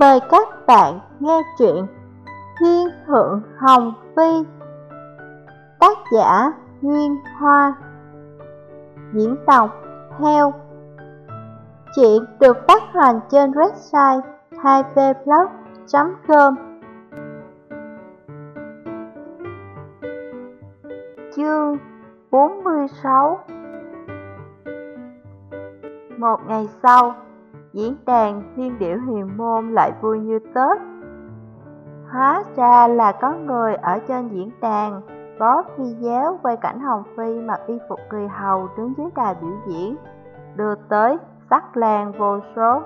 Mời các bạn nghe truyện Thiên Thượng Hồng Phi. Tác giả Nguyên Hoa. Diễn đọc theo Chuyện được phát hành trên website 2vblog.com Chương 46 Một ngày sau diễn đàn thiên điệu huyền môn lại vui như Tết. Hóa ra là có người ở trên diễn đàn có video quay cảnh Hồng Phi mặc y phục người hầu đứng dưới đài biểu diễn, đưa tới sắc làng vô số.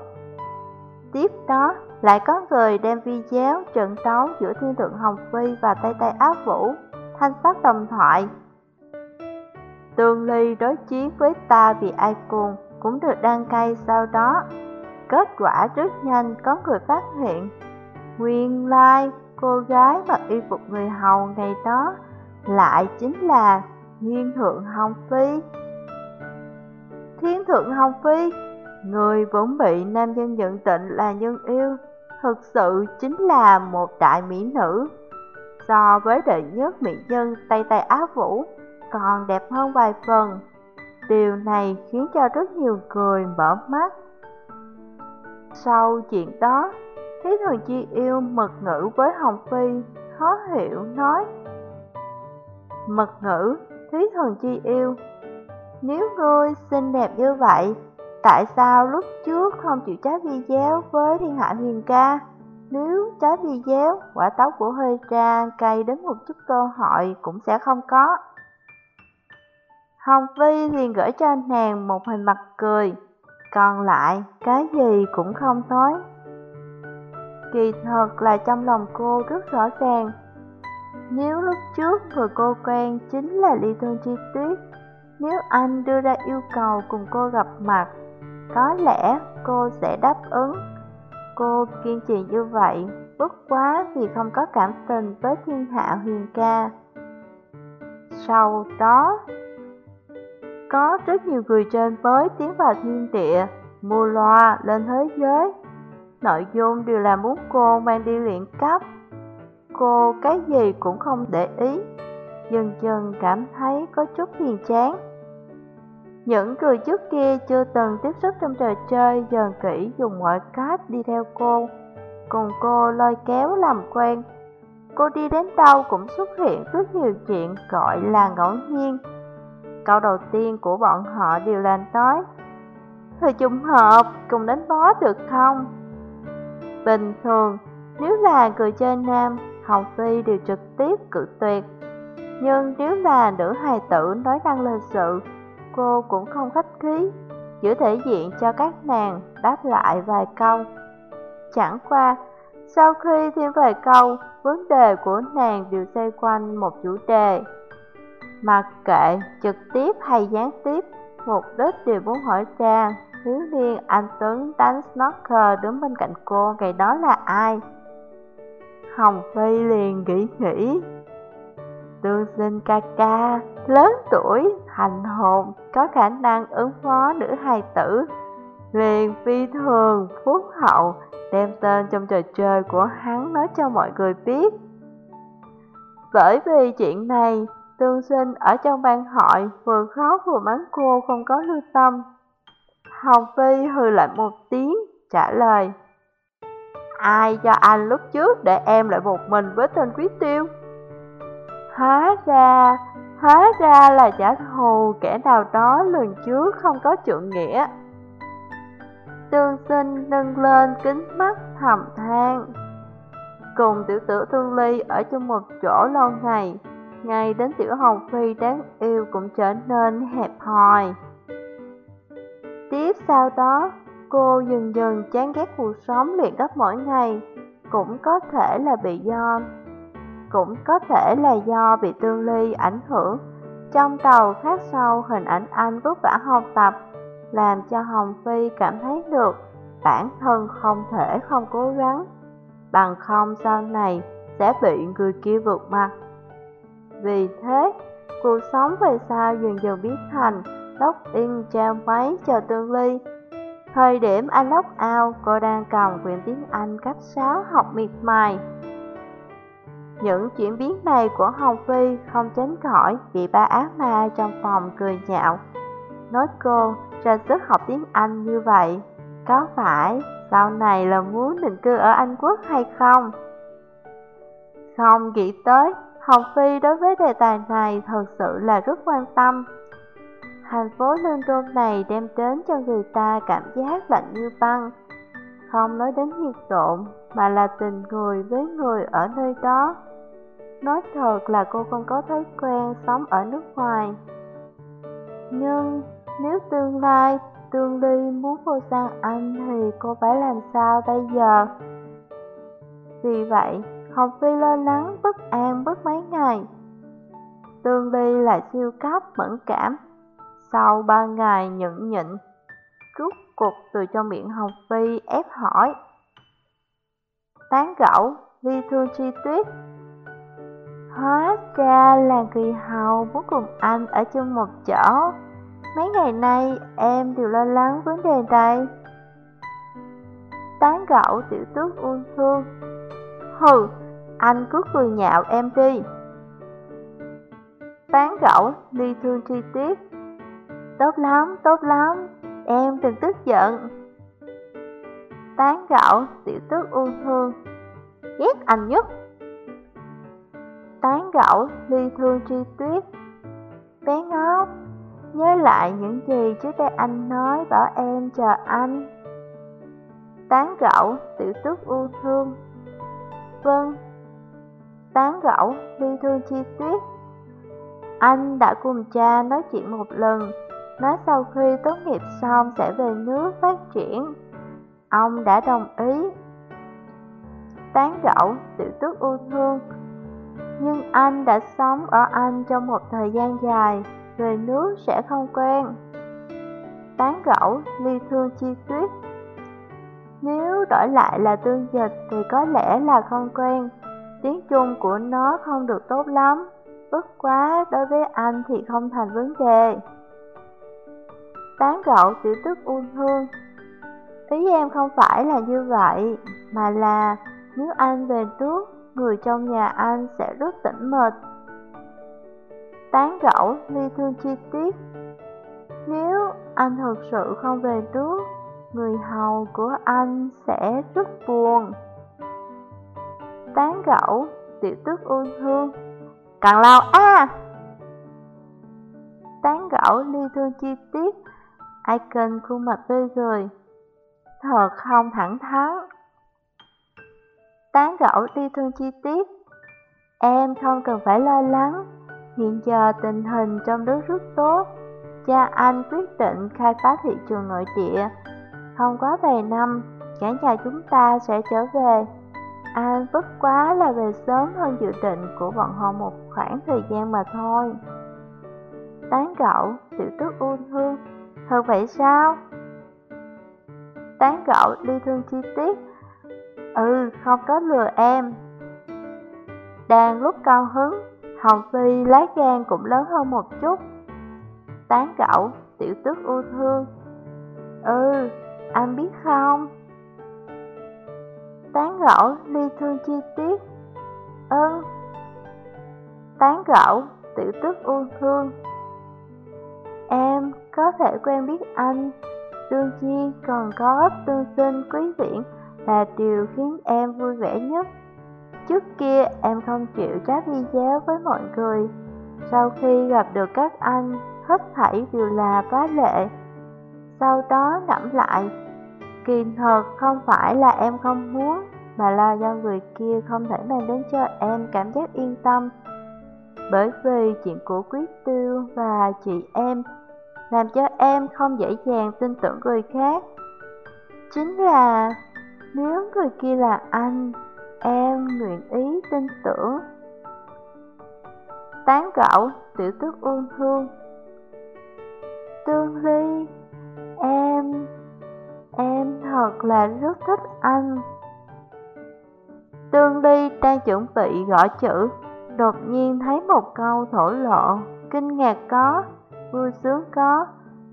Tiếp đó lại có người đem video trận đấu giữa thiên thượng Hồng Phi và Tây Tây Áp Vũ, thanh sắc đồng thoại. Tương Ly đối chiến với ta vì ai cùng cũng được đăng cay sau đó. Kết quả rất nhanh, có người phát hiện. Nguyên lai, cô gái mặc y phục người hầu ngày đó lại chính là Thiên Thượng Hồng Phi. Thiên Thượng Hồng Phi, Người vốn bị nam nhân nhận định là nhân yêu, Thực sự chính là một đại mỹ nữ. So với đệ nhất mỹ nhân Tây Tây Á Vũ, Còn đẹp hơn vài phần. Điều này khiến cho rất nhiều người mở mắt sau chuyện đó, Lý thần chi yêu mật ngữ với Hồng Phi, khó hiểu nói Mật ngữ, Thúy thần chi yêu Nếu ngươi xinh đẹp như vậy, tại sao lúc trước không chịu trái video với thiên hạ huyền ca? Nếu trái video, quả táo của hơi ra cay đến một chút cơ hội cũng sẽ không có Hồng Phi liền gửi cho nàng một hình mặt cười còn lại, cái gì cũng không nói. Kỳ thật là trong lòng cô rất rõ ràng. Nếu lúc trước người cô quen chính là Ly Thương Chi Tuyết, nếu anh đưa ra yêu cầu cùng cô gặp mặt, có lẽ cô sẽ đáp ứng. Cô kiên trì như vậy, bất quá vì không có cảm tình với thiên hạ huyền ca. Sau đó, có rất nhiều người trên mới tiến vào thiên địa, mua loa lên thế giới. Nội dung đều là muốn cô mang đi luyện cấp. Cô cái gì cũng không để ý, dần dần cảm thấy có chút phiền chán. Những người trước kia chưa từng tiếp xúc trong trò chơi dần kỹ dùng mọi cách đi theo cô, cùng cô lôi kéo làm quen. Cô đi đến đâu cũng xuất hiện rất nhiều chuyện gọi là ngẫu nhiên. Câu đầu tiên của bọn họ đều là tới Thời trùng hợp, cùng đánh bó được không? Bình thường, nếu là người chơi nam, Hồng Phi đều trực tiếp cự tuyệt. Nhưng nếu là nữ hài tử nói năng lịch sự, cô cũng không khách khí Giữ thể diện cho các nàng đáp lại vài câu. Chẳng qua, sau khi thêm vài câu, vấn đề của nàng đều xoay quanh một chủ đề. Mặc kệ trực tiếp hay gián tiếp, mục đích đều muốn hỏi trang. thiếu niên anh Tuấn đánh snorker đứng bên cạnh cô ngày đó là ai. Hồng Phi liền nghĩ nghĩ. Tương sinh ca ca, lớn tuổi, thành hồn, có khả năng ứng phó nữ hài tử. Liền phi thường, phúc hậu, đem tên trong trò chơi của hắn nói cho mọi người biết. Bởi vì chuyện này, Tương sinh ở trong ban hội vừa khóc vừa mắng cô không có lưu tâm. Hồng Phi hừ lạnh một tiếng, trả lời. Ai cho anh lúc trước để em lại một mình với tên quý tiêu? Hóa ra, hóa ra là trả thù kẻ nào đó lần trước không có trượng nghĩa. Tương sinh nâng lên kính mắt thầm than. Cùng tiểu tử Tương Ly ở chung một chỗ lâu ngày, ngay đến tiểu Hồng Phi đáng yêu cũng trở nên hẹp hòi. Tiếp sau đó, cô dần dần chán ghét cuộc sống luyện cấp mỗi ngày, cũng có thể là bị do cũng có thể là do bị tương ly ảnh hưởng. Trong đầu khác sau hình ảnh anh vất vả học tập, làm cho Hồng Phi cảm thấy được bản thân không thể không cố gắng, bằng không sau này sẽ bị người kia vượt mặt. Vì thế, cuộc sống về sau dần dần biến thành lóc in trao máy cho Tương Ly. Thời điểm anh lóc ao, cô đang cầm quyển tiếng Anh cấp 6 học miệt mài. Những chuyển biến này của Hồng Phi không tránh khỏi bị ba ác ma trong phòng cười nhạo. Nói cô ra sức học tiếng Anh như vậy, có phải sau này là muốn định cư ở Anh Quốc hay không? Không nghĩ tới, Hồng Phi đối với đề tài này thật sự là rất quan tâm. Thành phố London này đem đến cho người ta cảm giác lạnh như băng, không nói đến nhiệt độ mà là tình người với người ở nơi đó. Nói thật là cô không có thói quen sống ở nước ngoài. Nhưng nếu tương lai Tương Ly muốn vô sang Anh thì cô phải làm sao bây giờ? Vì vậy, Hồng Phi lo lắng bất an bất mấy ngày. Tương Ly là siêu cấp mẫn cảm. Sau ba ngày nhẫn nhịn, rút cục từ trong miệng Hồng Phi ép hỏi. Tán gẫu, Ly Thương Chi Tuyết Hóa ra là kỳ hầu muốn cùng anh ở chung một chỗ Mấy ngày nay em đều lo lắng vấn đề này Tán gẫu tiểu tước ôn thương Hừ, anh cứ cười nhạo em đi. Tán gẫu ly thương chi tiết. Tốt lắm, tốt lắm, em đừng tức giận. Tán gẫu tiểu tước ưu thương. Ghét anh nhất. Tán gẫu ly thương chi tuyết Bé ngốc Nhớ lại những gì trước đây anh nói bảo em chờ anh. Tán gẫu, tiểu tước ưu thương. Vâng Tán gẫu, ly thương chi tiết. Anh đã cùng cha nói chuyện một lần Nói sau khi tốt nghiệp xong sẽ về nước phát triển. Ông đã đồng ý. Tán gẫu, tiểu tước ưu thương. Nhưng anh đã sống ở Anh trong một thời gian dài về nước sẽ không quen. Tán gẫu, ly thương chi tuyết Nếu đổi lại là tương dịch thì có lẽ là không quen, tiếng Trung của nó không được tốt lắm, bất quá đối với anh thì không thành vấn đề. Tán gẫu tiểu tức ôn hương Ý em không phải là như vậy, mà là nếu anh về trước, người trong nhà anh sẽ rất tỉnh mệt tán gẫu ly thương chi tiết. Nếu anh thực sự không về trước, người hầu của anh sẽ rất buồn. Tán gẫu, tiểu tước ương thương, càng lao a Tán gẫu ly thương chi tiết, Icon khuôn mặt tươi cười, thật không thẳng thắn. Tán gẫu ly thương chi tiết, em không cần phải lo lắng Hiện giờ tình hình trong nước rất tốt, cha anh quyết định khai phá thị trường nội địa. Không quá vài năm, cả nhà chúng ta sẽ trở về. À, vất quá là về sớm hơn dự định của bọn họ một khoảng thời gian mà thôi. Tán gẫu, tiểu tức ưu thương, thật vậy sao? Tán gẫu ly thương chi tiết, ừ, không có lừa em. Đang lúc cao hứng, Hồng Phi lá gan cũng lớn hơn một chút Tán gẫu, tiểu tức ưu thương Ừ, anh biết không? Tán gẫu, ly thương chi tiết. Ừ Tán gẫu, tiểu tức ưu thương. Em có thể quen biết anh. Đương nhiên còn có tương sinh quý viễn là điều khiến em vui vẻ nhất. Trước kia em không chịu chat video với mọi người. Sau khi gặp được các anh, hết thảy đều là quá lệ. Sau đó ngẫm lại Kỳ thật không phải là em không muốn Mà là do người kia không thể mang đến cho em cảm giác yên tâm. Bởi vì chuyện của Quý Tiêu và chị em Làm cho em không dễ dàng tin tưởng người khác. Chính là nếu người kia là anh Em nguyện ý tin tưởng. Tán gẫu, tiểu tước ương thương Tương Ly, thật là rất thích anh Tương Ly đang chuẩn bị gõ chữ Đột nhiên thấy một câu thổ lộ Kinh ngạc có, vui sướng có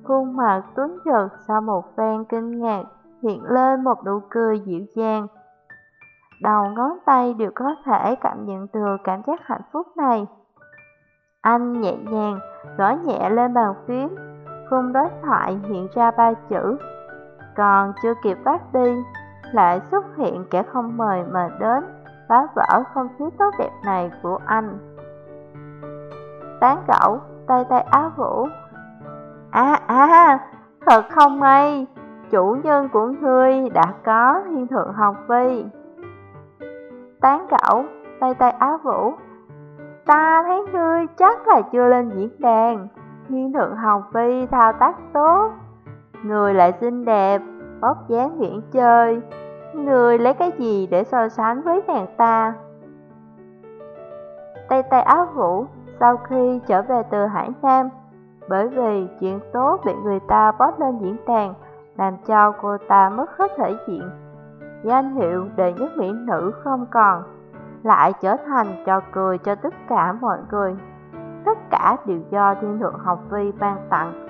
Khuôn mặt tuấn giật sau một phen kinh ngạc, hiện lên một nụ cười dịu dàng. Đầu ngón tay đều có thể cảm nhận được cảm giác hạnh phúc này. Anh nhẹ nhàng gõ nhẹ lên bàn phím, khung đối thoại hiện ra ba chữ. Còn chưa kịp phát đi, lại xuất hiện kẻ không mời mà đến, phá vỡ không khí tốt đẹp này của anh. Tán gẫu, tay tay áo vũ. À à, thật không may, chủ nhân của ngươi đã có thiên thượng học vi. Tán gẫu, tay tay áo vũ. Ta thấy ngươi chắc là chưa lên diễn đàn, thiên thượng học vi thao tác tốt. Người lại xinh đẹp, bóc dáng viễn chơi, Người lấy cái gì để so sánh với nàng ta? Tay tay áo vũ sau khi trở về từ Hải Nam Bởi vì chuyện tốt bị người ta bóp lên diễn đàn Làm cho cô ta mất hết thể diện. Danh hiệu đệ nhất mỹ nữ không còn Lại trở thành trò cười cho tất cả mọi người. Tất cả đều do thiên thượng học vi ban tặng.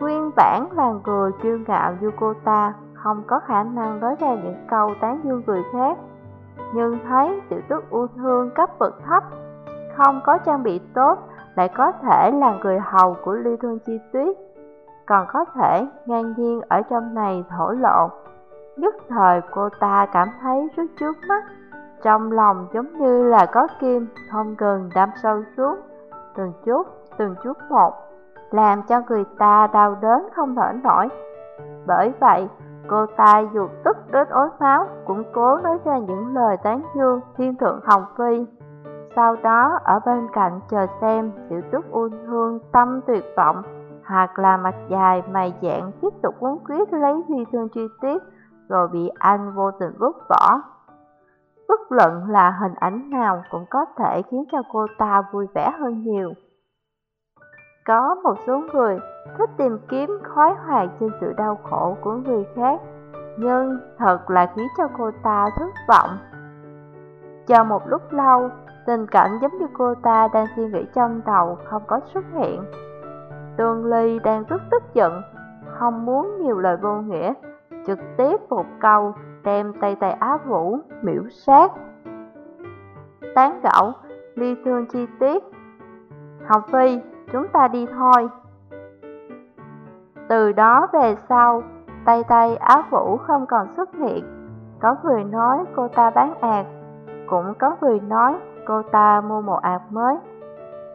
Nguyên bản là người kiêu ngạo như cô ta không có khả năng nói ra những câu tán dương người khác. Nhưng thấy tiểu tước u thương cấp bậc thấp, không có trang bị tốt, lại có thể là người hầu của ly thương chi tuyết, còn có thể ngang nhiên ở trong này thổ lộ. Nhất thời cô ta cảm thấy rất trước mắt, trong lòng giống như là có kim không ngừng đâm sâu xuống, từng chút, từng chút một, làm cho người ta đau đớn không thở nổi. Bởi vậy, Cô ta dù tức đến ối máu cũng cố nói ra những lời tán dương thiên thượng Hồng Phi. Sau đó ở bên cạnh chờ xem tiểu túc u thương tâm tuyệt vọng hoặc là mặt dài mày dạng tiếp tục quấn quyết lấy huy thương chi tiết rồi bị anh vô tình vứt bỏ. Bất luận là hình ảnh nào cũng có thể khiến cho cô ta vui vẻ hơn nhiều. Có một số người thích tìm kiếm khoái hoạt trên sự đau khổ của người khác, nhưng thật là khiến cho cô ta thất vọng. Chờ một lúc lâu, tình cảnh giống như cô ta đang suy nghĩ trong đầu không có xuất hiện. Tương Ly đang rất tức giận, không muốn nhiều lời vô nghĩa, trực tiếp một câu đem tay tay á vũ miễu sát. Tán gẫu, ly thương chi tiết. Học Phi, chúng ta đi thôi. Từ đó về sau, tay tay áo vũ không còn xuất hiện. Có người nói cô ta bán ạt, cũng có người nói cô ta mua một ạt mới.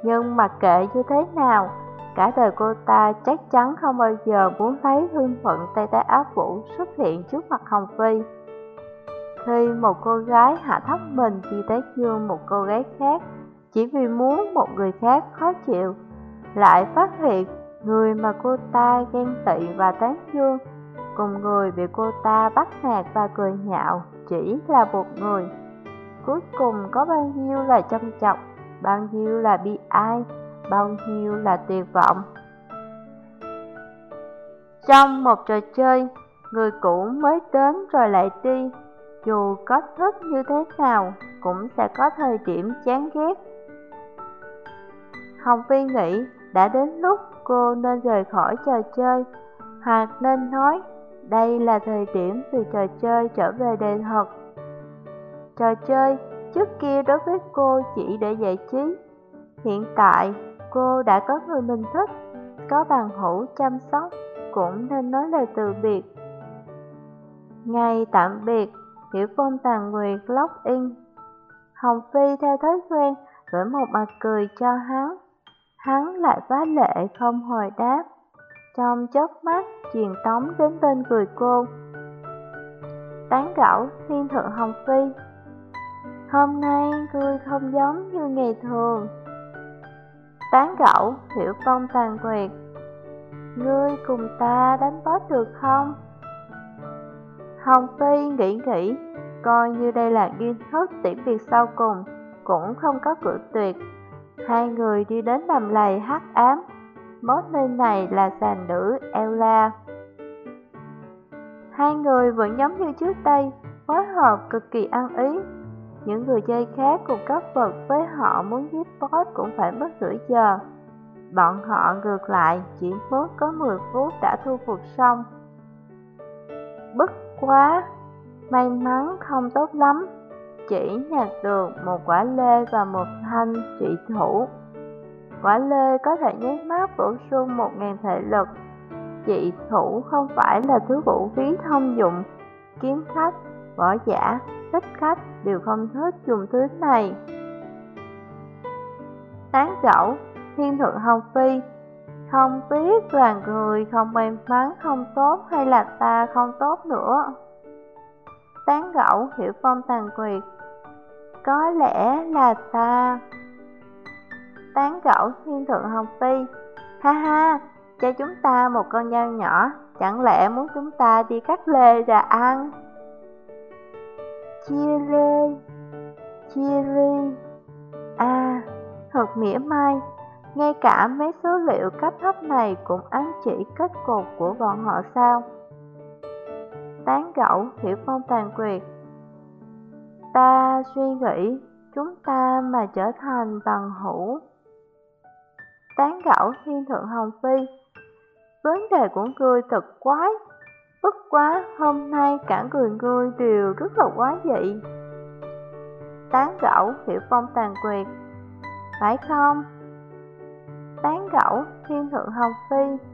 Nhưng mặc kệ như thế nào, cả đời cô ta chắc chắn không bao giờ muốn thấy hương phận tay tay áo vũ xuất hiện trước mặt Hồng Phi. Khi một cô gái hạ thấp mình vì tới dương một cô gái khác, chỉ vì muốn một người khác khó chịu, lại phát hiện người mà cô ta ghen tị và tán dương cùng người bị cô ta bắt nạt và cười nhạo chỉ là một người. Cuối cùng có bao nhiêu là châm chọc, bao nhiêu là bi ai, bao nhiêu là tuyệt vọng. Trong một trò chơi, người cũ mới đến rồi lại đi, dù có thích như thế nào cũng sẽ có thời điểm chán ghét. Hồng Phi nghĩ đã đến lúc cô nên rời khỏi trò chơi, hoặc nên nói đây là thời điểm từ trò chơi trở về đời thật. Trò chơi trước kia đối với cô chỉ để giải trí. Hiện tại cô đã có người mình thích, có bằng hữu chăm sóc, cũng nên nói lời từ biệt. Ngày tạm biệt, Hiểu Phong Tàn Nguyệt log in. Hồng Phi theo thói quen gửi một mặt cười cho hắn. Hắn lại phá lệ không hồi đáp. Trong chớp mắt, truyền tống đến bên người cô. Tán gẫu thiên thượng Hồng Phi Hôm nay ngươi không giống như ngày thường Tán gẫu hiểu phong tàn quyệt Ngươi cùng ta đánh boss được không? Hồng Phi nghĩ nghĩ Coi như đây là ghi thức tiễn biệt sau cùng Cũng không có cử tuyệt Hai người đi đến đầm lầy hắc ám mốt nơi này là sàn nữ Ella Hai người vẫn giống như trước đây, phối hợp cực kỳ ăn ý. Những người chơi khác cùng cấp vật với họ muốn giết boss cũng phải mất nửa giờ. Bọn họ ngược lại chỉ mất có 10 phút đã thu phục xong. Bất quá, may mắn không tốt lắm, chỉ nhặt được một quả lê và một thanh trị thủ. Quả lê có thể nháy mắt bổ sung một ngàn thể lực. Trị thủ không phải là thứ vũ khí thông dụng, kiếm khách, võ giả, thích khách đều không thích dùng thứ này. Tán gẫu, thiên thượng hồng phi, không biết là người không may mắn không tốt hay là ta không tốt nữa. Tán gẫu hiểu phong tàn quyệt, có lẽ là ta tán gẫu thiên thượng hồng phi. Ha ha cho chúng ta một con dao nhỏ chẳng lẽ muốn chúng ta đi cắt lê ra ăn? Chia lê chia ly à thật mỉa mai ngay cả mấy số liệu cấp thấp này cũng ám chỉ kết cục của bọn họ sao? Tán gẫu, hiểu phong tàn quyệt ta suy nghĩ, chúng ta mà trở thành bằng hữu. Tán gẫu thiên thượng hồng phi. Vấn đề của ngươi thật quái. Bất quá hôm nay cả người ngươi đều rất là quá dị. Tán gẫu, hiểu phong tàn quyệt phải không? Tán gẫu, thiên thượng hồng phi.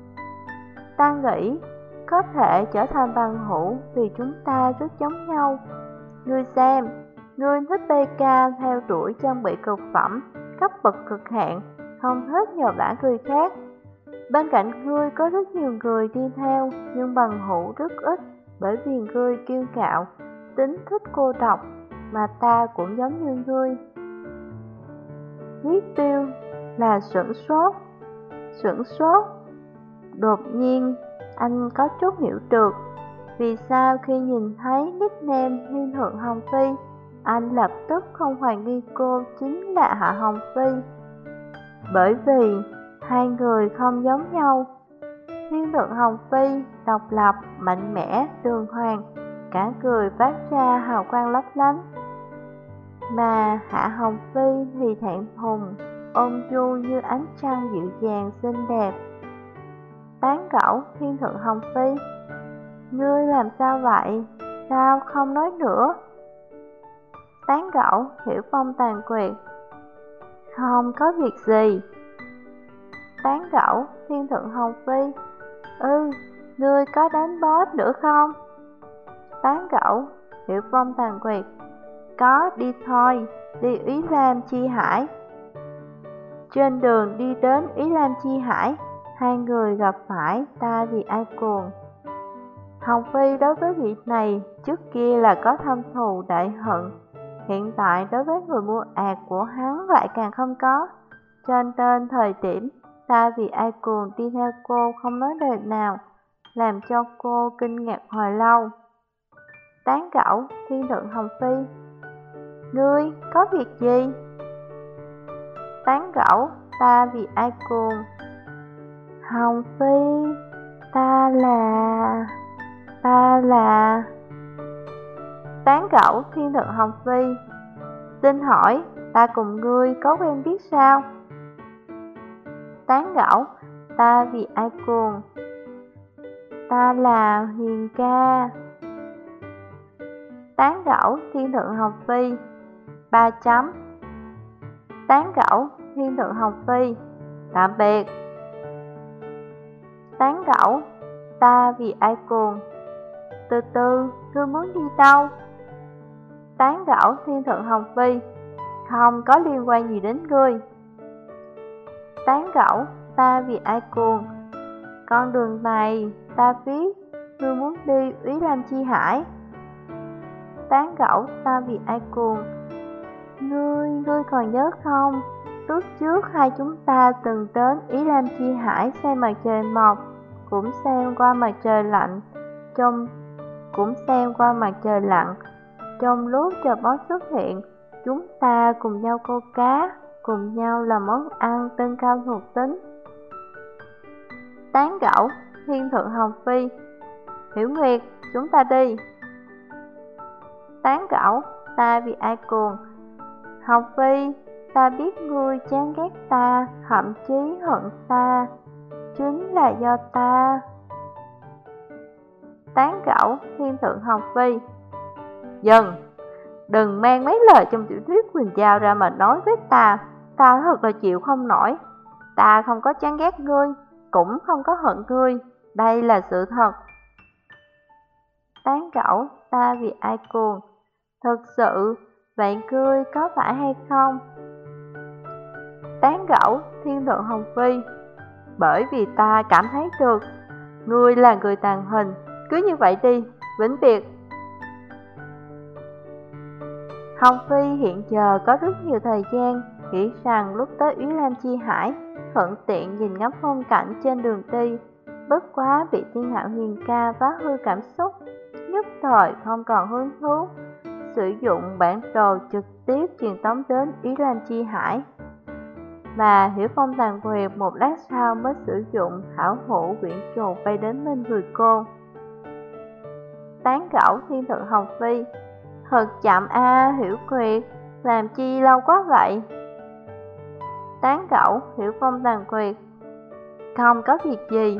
Ta nghĩ có thể trở thành bằng hữu vì chúng ta rất giống nhau ngươi xem ngươi thích BK theo đuổi trang bị cực phẩm cấp bậc cực hạn không hết nhờ vả người khác. Bên cạnh ngươi có rất nhiều người đi theo, nhưng bằng hữu rất ít, bởi vì ngươi kiêu cạo, tính thích cô độc, mà ta cũng giống như ngươi. Viết tiêu là sửng sốt, sửng sốt. Đột nhiên, anh có chút hiểu được vì sao khi nhìn thấy nickname Thiên Thượng Hồng Phi, anh lập tức không hoài nghi cô chính là Hạ Hồng Phi bởi vì hai người không giống nhau. Thiên thượng Hồng Phi độc lập, mạnh mẽ, đường hoàng, cả người phát ra hào quang lấp lánh. Mà Hạ Hồng Phi thì thẹn thùng, ôm du như ánh trăng dịu dàng xinh đẹp. Tán gẫu Thiên thượng Hồng Phi Ngươi làm sao vậy? Sao không nói nữa? Tán gẫu Hiểu Phong tàn quyệt không có việc gì Tán gẫu Thiên Thượng Hồng Phi Ừ, ngươi có đánh bóp nữa không? Tán gẫu hiểu Phong Tàn Quyệt Có, đi thôi, đi Ý Lam Chi Hải Trên đường đi đến Ý Lam Chi Hải Hai người gặp phải ta vì ai cuồng Hồng Phi đối với việc này trước kia là có thâm thù đại hận Hiện tại đối với người mua ạt của hắn lại càng không có. Cho nên thời điểm ta vì ai cuồng đi theo cô không nói lời nào, làm cho cô kinh ngạc hồi lâu. Tán gẫu thiên thượng Hồng Phi Ngươi có việc gì? Tán gẫu ta vì ai cuồng Hồng Phi Ta là... Ta là tán gẫu thiên thượng Hồng Phi. Xin hỏi, ta cùng ngươi có quen biết sao? Tán gẫu, ta vì ai cuồng? Ta là Huyền ca. Tán gẫu thiên thượng Hồng Phi. Ba chấm. Tán gẫu thiên thượng Hồng Phi. Tạm biệt. Tán gẫu, ta vì ai cuồng? Từ từ, ngươi muốn đi đâu? tán gẫu thiên thượng Hồng Phi, không có liên quan gì đến ngươi. Tán gẫu, ta vì ai cuồng, con đường này ta biết, ngươi muốn đi Úy Lam Chi Hải. Tán gẫu, ta vì ai cuồng, ngươi, ngươi còn nhớ không? Lúc trước hai chúng ta từng đến Ý Lam Chi Hải xem mặt trời mọc, cũng xem qua mặt trời lạnh, trong cũng xem qua mặt trời lặn, trong lúc chờ bó xuất hiện, chúng ta cùng nhau câu cá, cùng nhau làm món ăn tân cao thuộc tính. Tán gẫu, thiên thượng Hồng Phi. Hiểu Nguyệt, chúng ta đi. Tán gẫu, ta vì ai cuồng? Hồng Phi, Ta biết ngươi chán ghét ta, thậm chí hận ta, chính là do ta. Tán gẫu Thiên Thượng Hồng Phi Dần, đừng mang mấy lời trong tiểu thuyết quyền Giao ra mà nói với ta, ta thật là chịu không nổi. Ta không có chán ghét ngươi, cũng không có hận ngươi, đây là sự thật. Tán gẫu ta vì ai cuồng, thật sự, vậy ngươi có phải hay không? Tán gẫu Thiên Thượng Hồng Phi bởi vì ta cảm thấy được. Ngươi là người tàn hình Cứ như vậy đi, vĩnh biệt. Hồng Phi hiện giờ có rất nhiều thời gian Nghĩ rằng lúc tới Úy Lam Chi Hải Thuận tiện nhìn ngắm phong cảnh trên đường đi. Bất quá bị thiên hạo huyền ca phá hư cảm xúc Nhất thời không còn hứng thú. Sử dụng bản đồ trực tiếp truyền tống đến Ý Lan Chi Hải. Mà Hiểu Phong tàn quyệt một lát sau mới sử dụng thảo hữu quyển trù bay đến bên người cô. Tán gẫu thiên thượng Hồng Phi. Thật chậm a, Hiểu Quyệt Làm chi lâu quá vậy? Tán gẫu Hiểu Phong tàn quyệt Không có việc gì.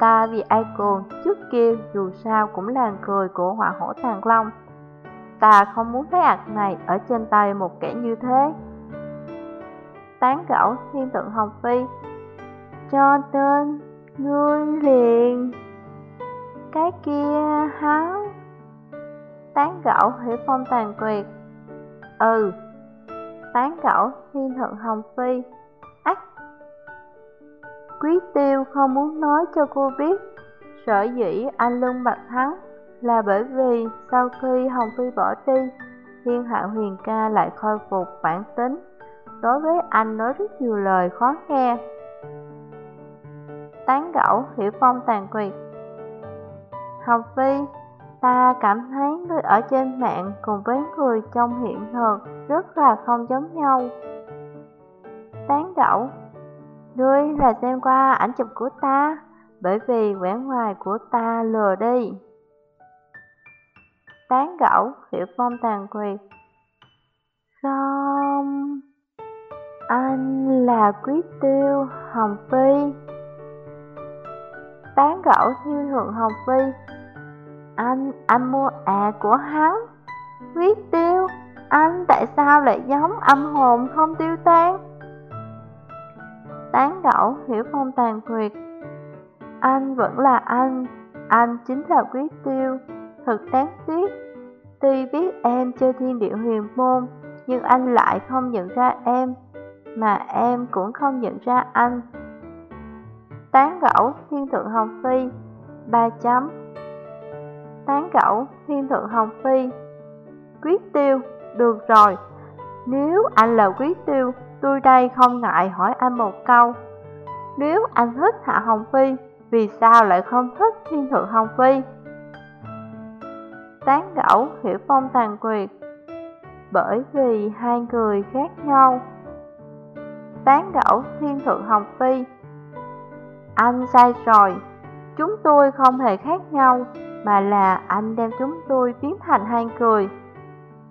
Ta vì ai cồn trước kia, dù sao cũng là cười của họa hổ tàn long. Ta không muốn thấy ạc này ở trên tay một kẻ như thế. Tán gẫu thiên tượng Hồng Phi. Cho nên, ngươi liền, Cái kia hắn Tán gẫu hiểu phong tàn tuyệt Ừ Tán gẫu thiên thượng Hồng Phi. Ách, Quý tiêu không muốn nói cho cô biết, Sở dĩ anh lưng bạch hắn Là bởi vì sau khi Hồng Phi bỏ đi, Thiên hạ huyền ca lại khôi phục bản tính. Đối với anh nói rất nhiều lời khó nghe Tán gẫu hiểu phong tàn quyệt Hồng Phi Ta cảm thấy người ở trên mạng cùng với người trong hiện thực rất là không giống nhau Tán gẫu Ngươi là xem qua ảnh chụp của ta, bởi vì vẻ ngoài của ta lừa đi. Tán gẫu, Hiểu Phong tàn quyệt. Không, anh là Quý Tiêu Hồng Phi. Tán gẫu Thiên Thượng Hồng Phi. Anh, anh mua à của hắn. Quý Tiêu, anh tại sao lại giống âm hồn không tiêu tan? tán gẫu hiểu phong tàn quyệt. Anh vẫn là anh, anh chính là quý tiêu, thật đáng tiếc. Tuy biết em chơi thiên điệu huyền môn, nhưng anh lại không nhận ra em, mà em cũng không nhận ra anh. Tán gẫu thiên thượng hồng phi, ba chấm. Tán gẫu thiên thượng hồng phi, quyết tiêu, được rồi. Nếu anh là quyết tiêu, Tôi đây không ngại hỏi anh một câu Nếu anh thích Hạ Hồng Phi Vì sao lại không thích Thiên Thượng Hồng Phi Tán gẫu Hiểu Phong tàn quyệt Bởi vì hai người khác nhau Tán gẫu Thiên Thượng Hồng Phi Anh sai rồi Chúng tôi không hề khác nhau Mà là anh đem chúng tôi biến thành hai cười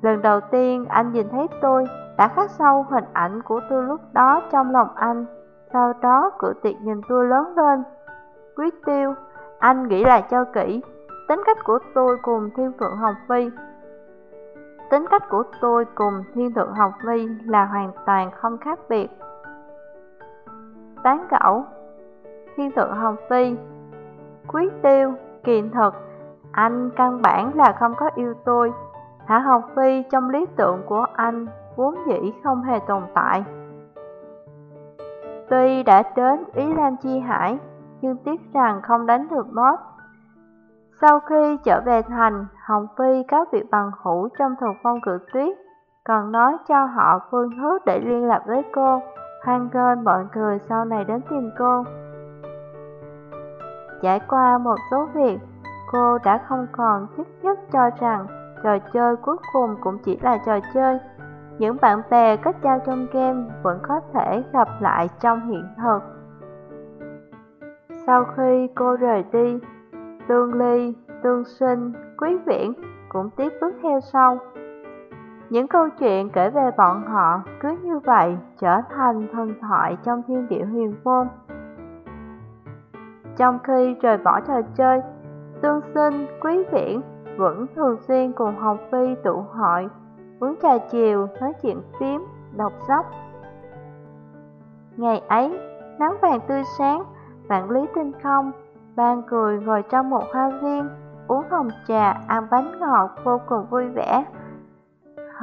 Lần đầu tiên anh nhìn thấy tôi đã khắc sâu hình ảnh của tôi lúc đó trong lòng anh. Sau đó cửa tiệc nhìn tôi lớn lên. Quý tiêu, anh nghĩ lại cho kỹ, tính cách của tôi cùng Thiên Phượng Hồng Phi. Tính cách của tôi cùng Thiên Thượng Hồng Phi là hoàn toàn không khác biệt. Tán gẫu Thiên tượng Hồng Phi Quý tiêu, kiền thực, anh căn bản là không có yêu tôi. Hạ Hồng Phi trong lý tưởng của anh vốn dĩ không hề tồn tại. Tuy đã đến Ý Lam Chi Hải, nhưng tiếc rằng không đánh được boss. Sau khi trở về thành, Hồng Phi cáo việc bằng hữu trong thuộc phong cự tuyết, còn nói cho họ phương hứa để liên lạc với cô, hoan nghênh mọi người sau này đến tìm cô. Trải qua một số việc, cô đã không còn thích nhất cho rằng trò chơi cuối cùng cũng chỉ là trò chơi, những bạn bè kết giao trong game vẫn có thể gặp lại trong hiện thực. Sau khi cô rời đi, Tương Ly, Tương Sinh, Quý Viễn cũng tiếp bước theo sau. Những câu chuyện kể về bọn họ cứ như vậy trở thành thần thoại trong thiên địa huyền môn. Trong khi rời bỏ trò chơi, Tương Sinh, Quý Viễn vẫn thường xuyên cùng Hồng Phi tụ hội, uống trà chiều, nói chuyện phím, đọc sách. Ngày ấy, nắng vàng tươi sáng, vạn lý tinh không, ban cười ngồi trong một hoa viên, uống hồng trà, ăn bánh ngọt vô cùng vui vẻ.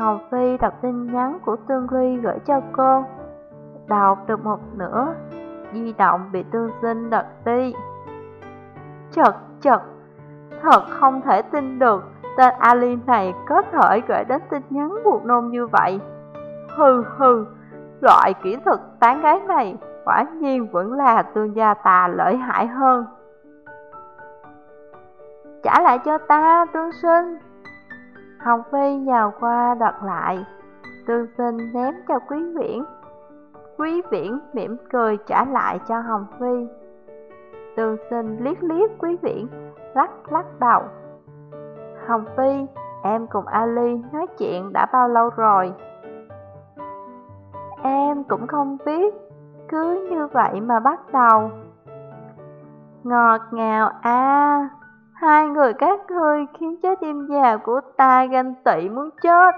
Hồng Phi đọc tin nhắn của Tương Ly gửi cho cô. Đọc được một nửa, di động bị Tương Sinh đập đi. Chật chật, thật không thể tin được tên Ali này có thể gửi đến tin nhắn buộc nôn như vậy. Hừ hừ, loại kỹ thuật tán gái này quả nhiên vẫn là tương gia tà lợi hại hơn. Trả lại cho ta, tương sinh. Hồng Phi nhào qua đặt lại, tương sinh ném cho quý viễn. Quý viễn mỉm cười trả lại cho Hồng Phi. Tương sinh liếc liếc quý viễn, lắc lắc đầu. Hồng Phi, em cùng Ali nói chuyện đã bao lâu rồi? Em cũng không biết, cứ như vậy mà bắt đầu. Ngọt ngào à, hai người các ngươi khiến trái tim già của ta ganh tị muốn chết.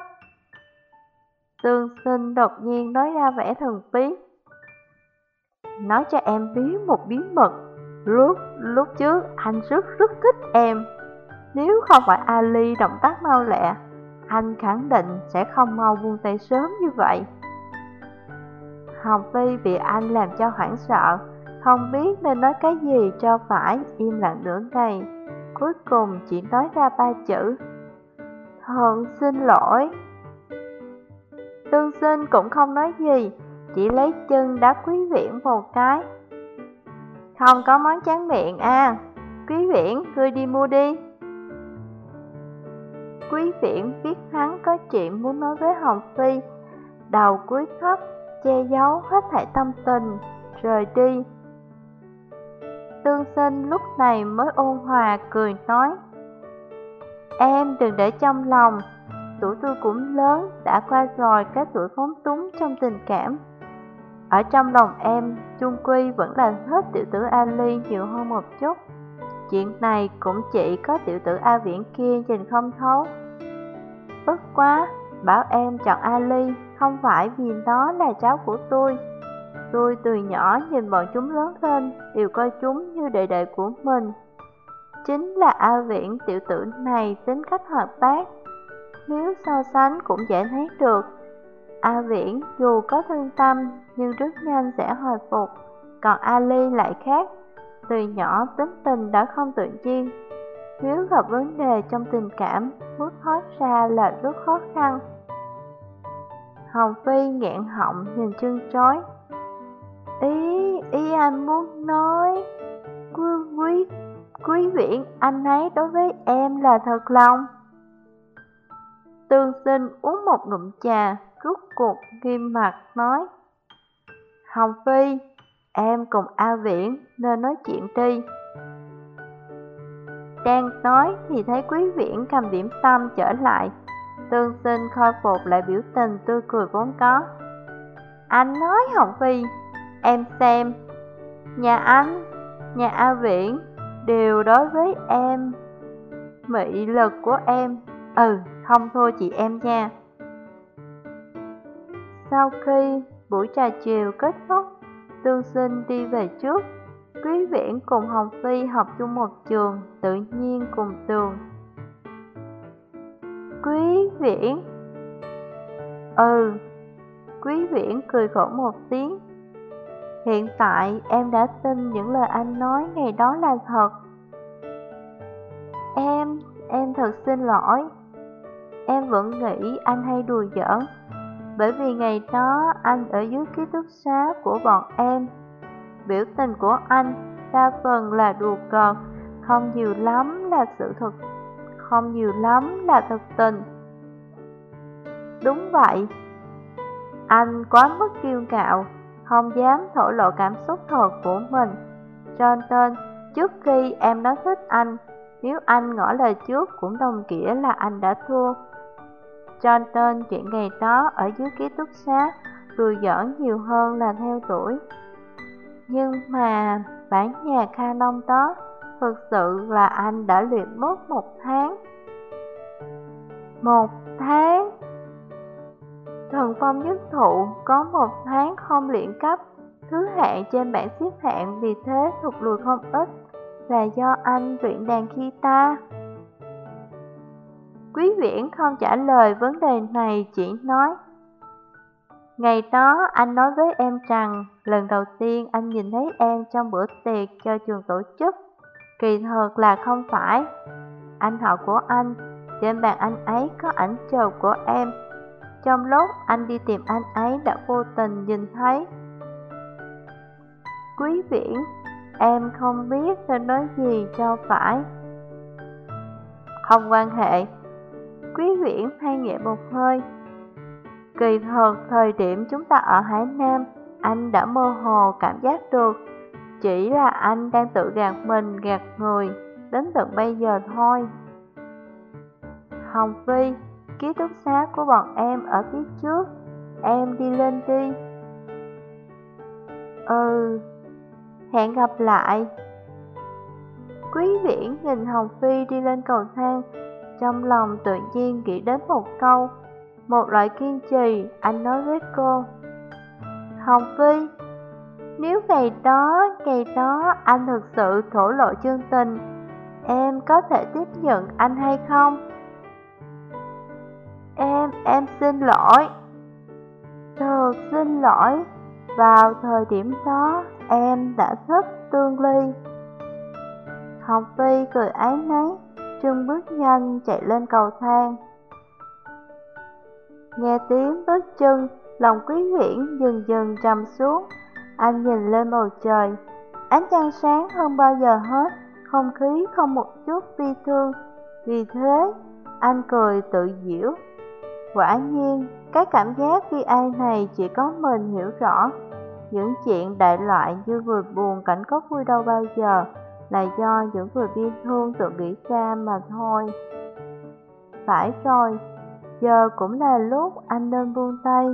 Tương sinh đột nhiên nói ra vẻ thần bí. Nói cho em biết một bí mật, lúc lúc trước anh rất rất thích em. Nếu không phải Ali động tác mau lẹ, anh khẳng định sẽ không mau buông tay sớm như vậy. Hồng Phi bị anh làm cho hoảng sợ, không biết nên nói cái gì cho phải, im lặng nửa ngày. Cuối cùng chỉ nói ra ba chữ. Thần xin lỗi. Tương sinh cũng không nói gì, chỉ lấy chân đá quý viễn một cái. Không có món tráng miệng à, quý viễn, ngươi đi mua đi. Quý viễn biết hắn có chuyện muốn nói với Hồng Phi, đầu cúi thấp, che giấu hết thảy tâm tình, rời đi. Tương sinh lúc này mới ôn hòa cười nói Em đừng để trong lòng, tuổi tôi cũng lớn, đã qua rồi cái tuổi phóng túng trong tình cảm. Ở trong lòng em, chung quy vẫn là hết tiểu tử Ali nhiều hơn một chút. Chuyện này cũng chỉ có tiểu tử A Viễn kia nhìn không thấu. Bất quá, bảo em chọn Ali không phải vì nó là cháu của tôi. Tôi từ nhỏ nhìn bọn chúng lớn lên, đều coi chúng như đệ đệ của mình. Chính là A Viễn tiểu tử này tính cách hoạt bát. Nếu so sánh cũng dễ thấy được, A Viễn dù có thương tâm nhưng rất nhanh sẽ hồi phục, còn A Ly lại khác. Từ nhỏ tính tình đã không tự nhiên, nếu gặp vấn đề trong tình cảm, muốn thoát ra là rất khó khăn. Hồng Phi nghẹn họng nhìn chân chối. Ý, ý anh muốn nói, quý, quý, quý viện anh ấy đối với em là thật lòng. Tương sinh uống một ngụm trà, rút cuộc nghiêm mặt nói. Hồng Phi, em cùng A Viễn nên nói chuyện đi. Đang nói thì thấy quý viễn cầm điểm tâm trở lại Tương sinh khôi phục lại biểu tình tươi cười vốn có Anh nói Hồng Phi Em xem. Nhà anh, nhà A Viễn Đều đối với em. Mị lực của em. Ừ, không thua chị em nha. Sau khi buổi trà chiều kết thúc Tương sinh đi về trước. Quý Viễn cùng Hồng Phi học chung một trường, tự nhiên cùng tường. Quý Viễn. Ừ, Quý Viễn cười khổ một tiếng. Hiện tại em đã tin những lời anh nói ngày đó là thật. Em, em thật xin lỗi. Em vẫn nghĩ anh hay đùa giỡn, bởi vì ngày đó anh ở dưới ký túc xá của bọn em biểu tình của anh đa phần là đùa cợt, không nhiều lắm là sự thật, không nhiều lắm là thật tình. Đúng vậy, anh quá mức kiêu ngạo, không dám thổ lộ cảm xúc thật của mình. Cho nên, trước khi em nói thích anh, nếu anh ngỏ lời trước cũng đồng nghĩa là anh đã thua. cho nên chuyện ngày đó ở dưới ký túc xá vừa giỡn nhiều hơn là theo tuổi. Nhưng mà bản nhà Kha Nông đó thực sự là anh đã luyện mất một tháng. Một tháng? Thần phong nhất thụ có một tháng không luyện cấp, thứ hạng trên bảng xếp hạng vì thế thụt lùi không ít, là do anh luyện đàn khi ta. Quý viễn không trả lời vấn đề này chỉ nói Ngày đó anh nói với em rằng lần đầu tiên anh nhìn thấy em trong bữa tiệc cho trường tổ chức Kỳ thật là không phải. Anh họ của anh, trên bàn anh ấy có ảnh chụp của em trong lúc anh đi tìm anh ấy đã vô tình nhìn thấy. Quý viễn, em không biết nên nói gì cho phải. Không quan hệ. Quý viễn thay nhẹ một hơi. Kỳ thật thời điểm chúng ta ở Hải Nam Anh đã mơ hồ cảm giác được. Chỉ là anh đang tự gạt mình gạt người. Đến tận bây giờ thôi. Hồng Phi Ký túc xá của bọn em ở phía trước. Em đi lên đi. Ừ Hẹn gặp lại. Quý viễn nhìn Hồng Phi đi lên cầu thang trong lòng tự nhiên nghĩ đến một câu Một loại kiên trì, anh nói với cô. Hồng Phi Nếu ngày đó, ngày đó anh thực sự thổ lộ chương tình Em có thể tiếp nhận anh hay không? Em, em xin lỗi Thật xin lỗi Vào thời điểm đó em đã thích Tương Ly Học Phi cười ái náy Trương bước nhanh chạy lên cầu thang. Nghe tiếng bước chân, lòng quý huyển dần dần trầm xuống. Anh nhìn lên bầu trời, ánh trăng sáng hơn bao giờ hết, không khí không một chút bi thương. Vì thế, anh cười tự diễu. Quả nhiên, cái cảm giác bi ai này chỉ có mình hiểu rõ. Những chuyện đại loại như vừa buồn cảnh có vui đâu bao giờ là do những người bi thương tự nghĩ ra mà thôi. Phải rồi, giờ cũng là lúc anh nên buông tay.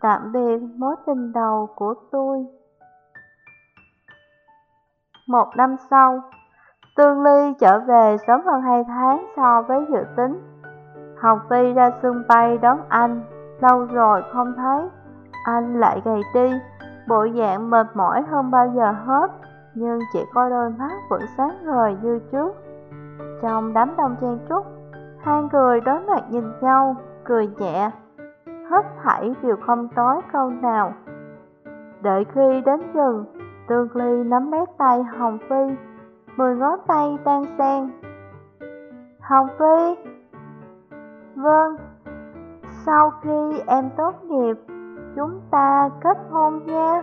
Tạm biệt mối tình đầu của tôi. Một năm sau, Tương Ly trở về sớm hơn hai tháng so với dự tính. Hồng Phi ra sân bay đón anh, lâu rồi không thấy, anh lại gầy đi, bộ dạng mệt mỏi hơn bao giờ hết nhưng chỉ có đôi mắt vẫn sáng ngời như trước. Trong đám đông chen trúc, hai người đối mặt nhìn nhau, cười nhẹ, hết thảy đều không tối câu nào. Đợi khi đến gần, Tương Ly nắm lấy tay Hồng Phi, mười ngón tay đang sen. Hồng Phi Vâng, sau khi em tốt nghiệp, chúng ta kết hôn nha.